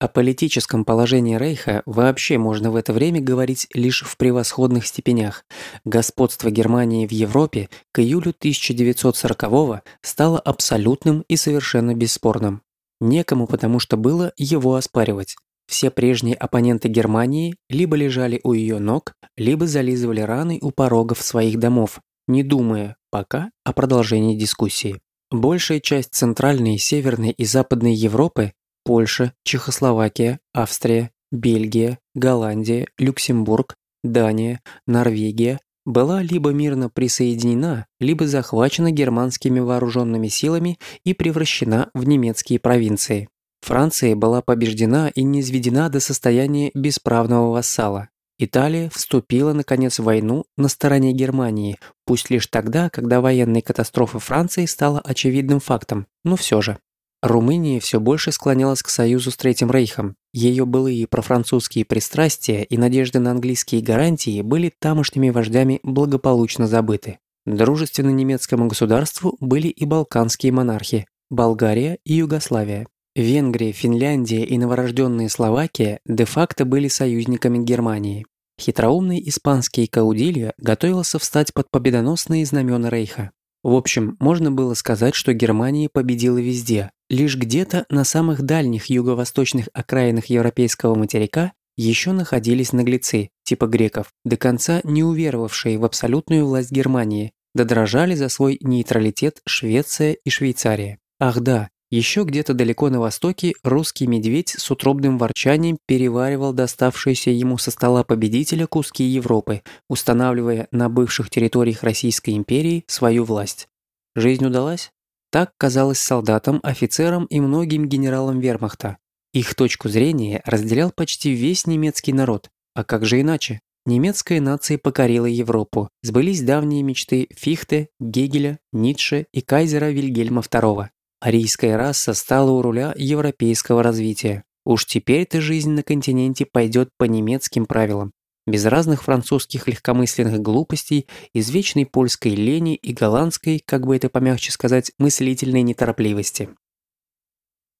О политическом положении Рейха вообще можно в это время говорить лишь в превосходных степенях. Господство Германии в Европе к июлю 1940-го стало абсолютным и совершенно бесспорным. Некому потому что было его оспаривать. Все прежние оппоненты Германии либо лежали у ее ног, либо зализывали раны у порогов своих домов, не думая пока о продолжении дискуссии. Большая часть Центральной, Северной и Западной Европы Польша, Чехословакия, Австрия, Бельгия, Голландия, Люксембург, Дания, Норвегия была либо мирно присоединена, либо захвачена германскими вооруженными силами и превращена в немецкие провинции. Франция была побеждена и низведена до состояния бесправного вассала. Италия вступила, наконец, в войну на стороне Германии, пусть лишь тогда, когда военная катастрофа Франции стала очевидным фактом, но все же. Румыния все больше склонялась к союзу с Третьим Рейхом. Ее былые профранцузские пристрастия и надежды на английские гарантии были тамошними вождями благополучно забыты. Дружественно немецкому государству были и балканские монархи – Болгария и Югославия. Венгрия, Финляндия и новорожденная Словакия де-факто были союзниками Германии. Хитроумный испанский Каудильо готовился встать под победоносные знамена Рейха. В общем, можно было сказать, что Германия победила везде. Лишь где-то на самых дальних юго-восточных окраинах европейского материка еще находились наглецы, типа греков, до конца не уверовавшие в абсолютную власть Германии, да дрожали за свой нейтралитет Швеция и Швейцария. Ах да, еще где-то далеко на востоке русский медведь с утробным ворчанием переваривал доставшиеся ему со стола победителя куски Европы, устанавливая на бывших территориях Российской империи свою власть. Жизнь удалась? Так казалось солдатам, офицерам и многим генералам вермахта. Их точку зрения разделял почти весь немецкий народ. А как же иначе? Немецкая нация покорила Европу. Сбылись давние мечты Фихте, Гегеля, Ницше и кайзера Вильгельма II. Арийская раса стала у руля европейского развития. Уж теперь-то жизнь на континенте пойдет по немецким правилам, без разных французских легкомысленных глупостей, извечной польской лени и голландской, как бы это помягче сказать, мыслительной неторопливости.